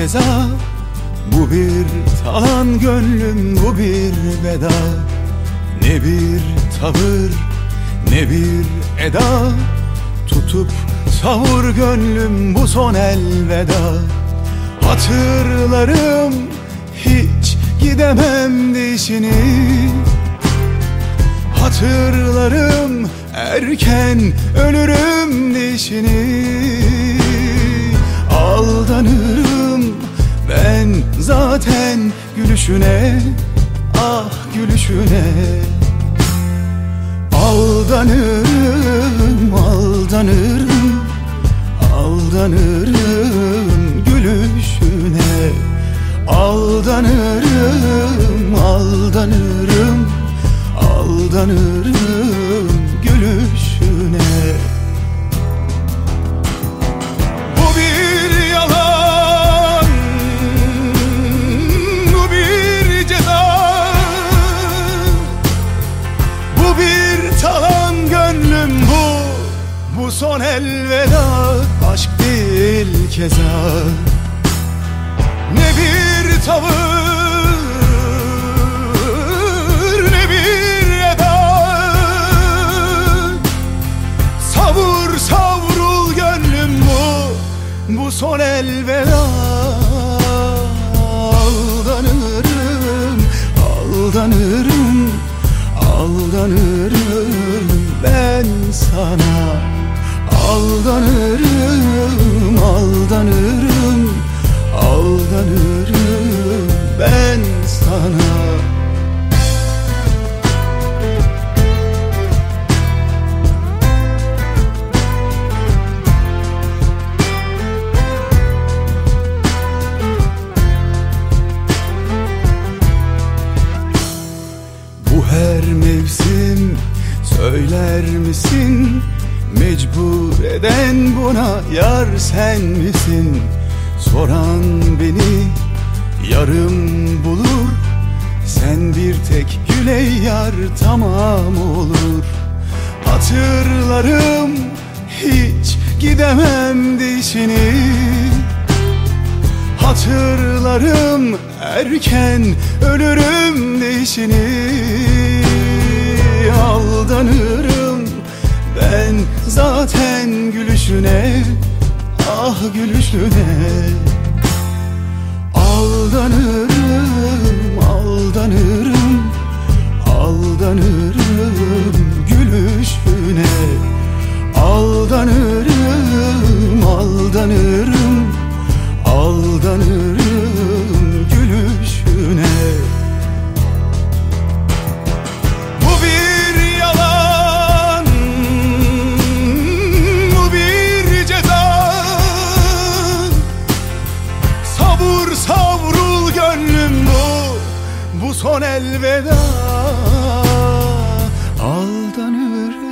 ceza Bu bir talan gönlüm bu bir veda. Ne bir tavır ne bir eda. Tutup savur gönlüm bu son elveda. Hatırlarım hiç gidemem dişini. Hatırlarım erken ölürüm dişini Aldanırım ben zaten gülüşüne Ah gülüşüne. Aldanırım, aldanırım Aldanırım gülüşüne. Aldanırım, aldanırım Aldanırım gülüşüne Bu son elveda Aşk değil keza. Ne bir tavır Ne bir eda. Savur savrul gönlüm bu Bu son elveda. Aldanırım Aldanırım Aldanırım ben sana Aldanırım, aldanırım Aldanırım ben sana Bu her mevsim söyler misin? Mecbur eden buna yar sen misin? Soran beni yarım bulur. Sen bir tek güle yar tamam olur. Hatırlarım hiç gidemem dişini. Hatırlarım erken ölürüm dişini. Aldanırım zaten gülüşüne Ah gülüşüne Son elveda. Aldanırım,